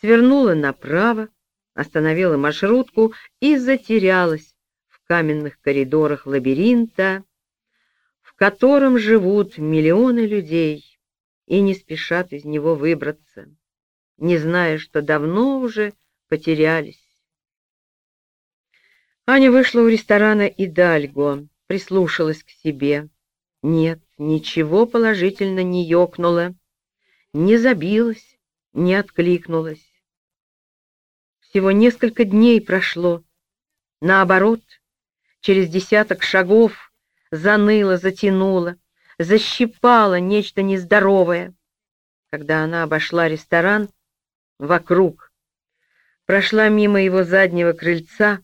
свернула направо, остановила маршрутку и затерялась в каменных коридорах лабиринта, в котором живут миллионы людей и не спешат из него выбраться, не зная, что давно уже потерялись. Аня вышла у ресторана «Идальго», прислушалась к себе. Нет, ничего положительно не ёкнуло, не забилось, не откликнулось. Всего несколько дней прошло. Наоборот, через десяток шагов заныло, затянуло, защипало нечто нездоровое. Когда она обошла ресторан вокруг, прошла мимо его заднего крыльца,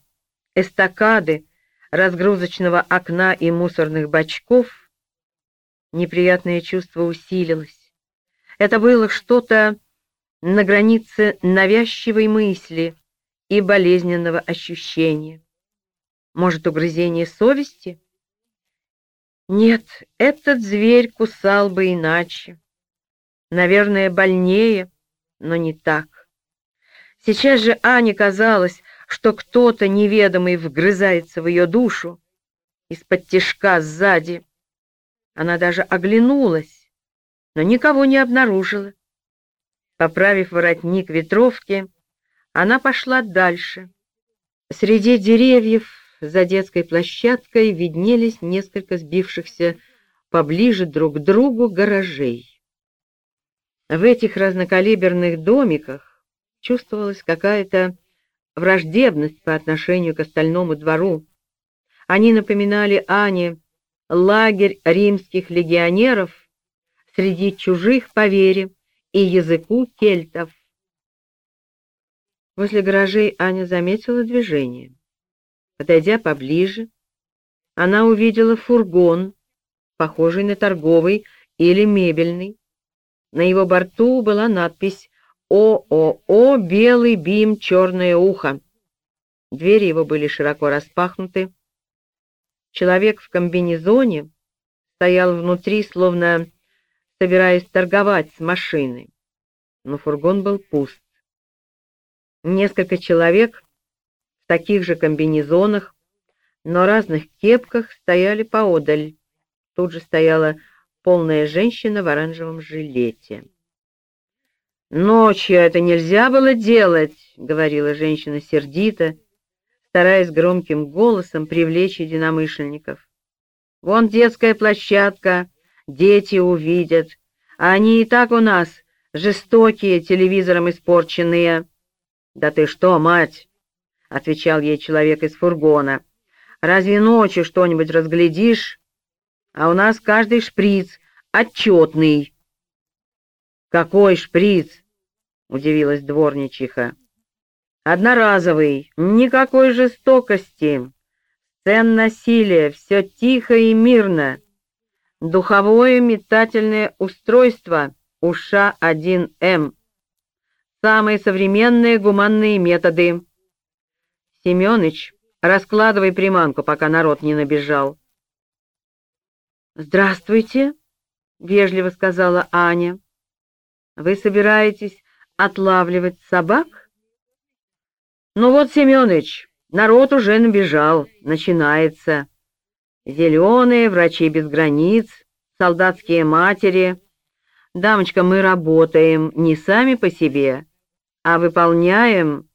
эстакады, разгрузочного окна и мусорных бачков, неприятное чувство усилилось. Это было что-то на границе навязчивой мысли и болезненного ощущения. Может, угрызение совести? Нет, этот зверь кусал бы иначе. Наверное, больнее, но не так. Сейчас же Ане казалось, что кто-то неведомый вгрызается в ее душу из-под тишка сзади. Она даже оглянулась, но никого не обнаружила. Поправив воротник ветровки, она пошла дальше. Среди деревьев за детской площадкой виднелись несколько сбившихся поближе друг к другу гаражей. В этих разнокалиберных домиках чувствовалась какая-то враждебность по отношению к остальному двору. Они напоминали Ане лагерь римских легионеров среди чужих по вере, и языку кельтов. Возле гаражей Аня заметила движение. Подойдя поближе, она увидела фургон, похожий на торговый или мебельный. На его борту была надпись «ООО Белый Бим Черное Ухо». Двери его были широко распахнуты. Человек в комбинезоне стоял внутри, словно собираясь торговать с машиной. Но фургон был пуст. Несколько человек в таких же комбинезонах, но разных кепках стояли поодаль. Тут же стояла полная женщина в оранжевом жилете. «Ночью это нельзя было делать», — говорила женщина сердито, стараясь громким голосом привлечь единомышленников. «Вон детская площадка, дети увидят. А они и так у нас жестокие, телевизором испорченные. — Да ты что, мать? — отвечал ей человек из фургона. — Разве ночью что-нибудь разглядишь? А у нас каждый шприц отчетный. — Какой шприц? — удивилась дворничиха. — Одноразовый, никакой жестокости. Сцен насилия, все тихо и мирно. Духовое метательное устройство УША-1М. Самые современные гуманные методы. Семёныч, раскладывай приманку, пока народ не набежал. «Здравствуйте», — вежливо сказала Аня. «Вы собираетесь отлавливать собак?» «Ну вот, Семёныч, народ уже набежал, начинается». Зеленые, врачи без границ, солдатские матери. Дамочка, мы работаем не сами по себе, а выполняем